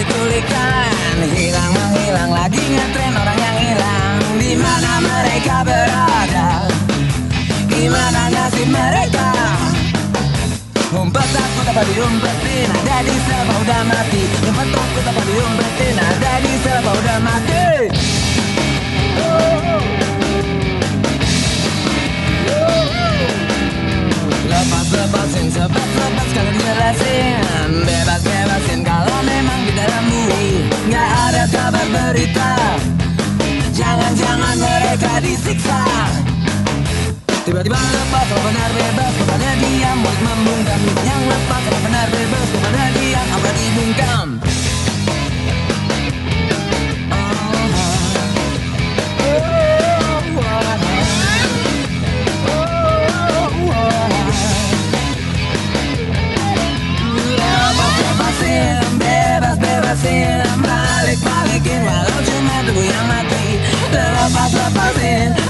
kulik-kulikan Hilang menghilang lagi ngetren orang yang hilang. Di mana mereka berada? Gimana nasib mereka? Umpet aku dapat diumpetin Ada di sel udah mati. Umpet aku dapat diumpetin Ada di sel udah mati. Lepas-lepasin, sebab lepas kalian jelasin. Bebas-bebasin kabar berita Jangan-jangan mereka disiksa. Tiba-tiba lepas kalau benar bebas. Kepada diam mulut membungkam. Yang lepas kalau benar bebas. Kepada diam apa dibungkam lepasin, bebas bebasin Balik again. Why don't you matter where I might be? Love, I love, I'm in.